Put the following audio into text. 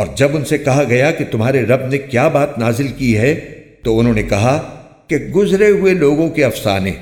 اور جب ان سے کہا گیا کہ تمہارے رب نے کیا بات نازل کی ہے، تو انہوں نے کہا کہ گزرے ہوئے لوگوں کے افسانے۔